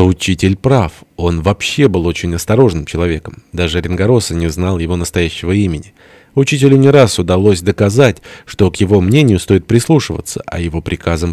что учитель прав. Он вообще был очень осторожным человеком. Даже Ренгороса не знал его настоящего имени. Учителю не раз удалось доказать, что к его мнению стоит прислушиваться, а его приказам